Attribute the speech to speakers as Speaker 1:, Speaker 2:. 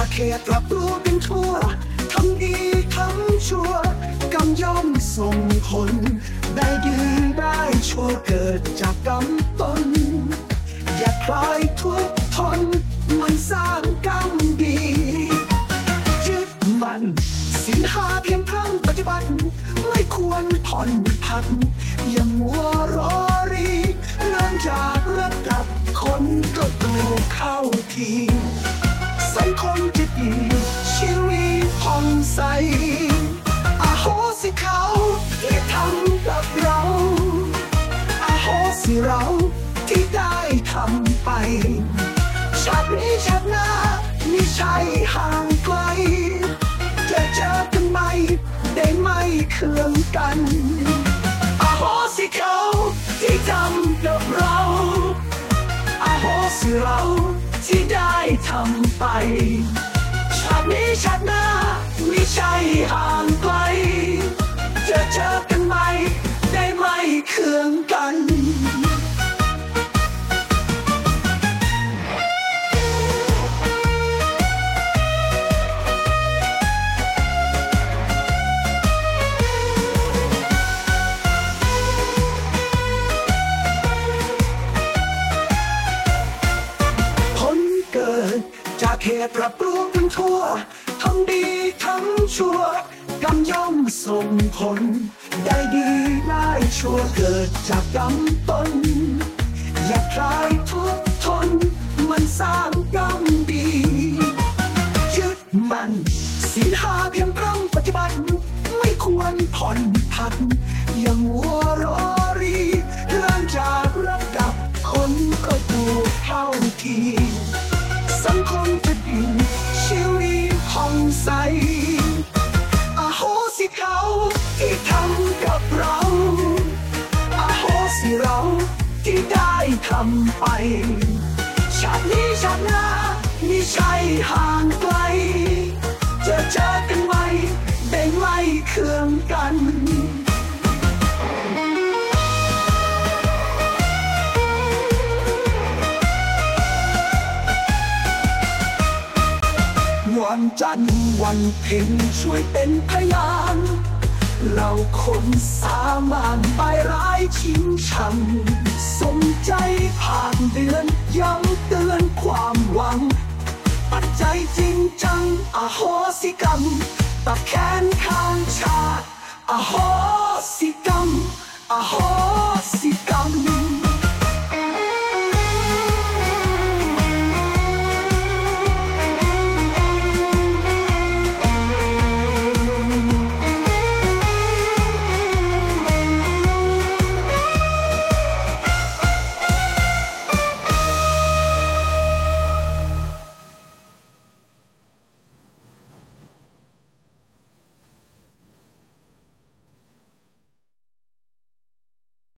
Speaker 1: าเขตรับรู้กันทั่วทำดีทำชั่วกรรมย่อมส่งผลได้ดีได้ชั่วเกิดจากกรรมตน อย่าคลายทุกทนมันสร้างกรรมดียึดมันสินหาเพียงครั้งปฏิบัติ ไม่ควรผ่อนผันอย่ามัวรอรีเนื่องจากระดับคนก็ตัวเข้าที ชีวิตผ่องใสอาโหสิเขาที่ทำกับเราอาโหสิเราที่ได้ทำไปชาตินี้ชาติหน้าไม่ใช่ห่างไกลจะเจอกันไหมได้ไม่เคืองกันอาโหสิเขาที่ทำกับเราอาโหสิเราที่ได้ทำไป นี้ชาติหน้าไม่ใช่ห่างไกลจะเจอ เหตุรับรู้กันทั่วทำดีทำชั่วกรรมย่อมส่งผล ได้ดีได้ชั่วเกิดจากกรรมตนอย่าคลายทุกทน มันสร้างกรรมดียึดมันสินหาเพียงรั้งปฏิบัติไม่ควรผ่อนผันอย่างวัวรอรีเลื่อนจากระดับคนก็ดูเท่าทีสังคม ทำไป ชาตินี้ชาติหน้าไม่ใช่ห่างไกล จะเจอกันไหมได้ไม่เคืองกันวันจันทร์วันเพ็ญช่วยเป็นพยานเราคนสามานไปร้ายชิงชัง ปัจจัยจริงจังอโหสิกรรมตัดแขนข้างชาติอโหสิกรรมอโหสิกรรม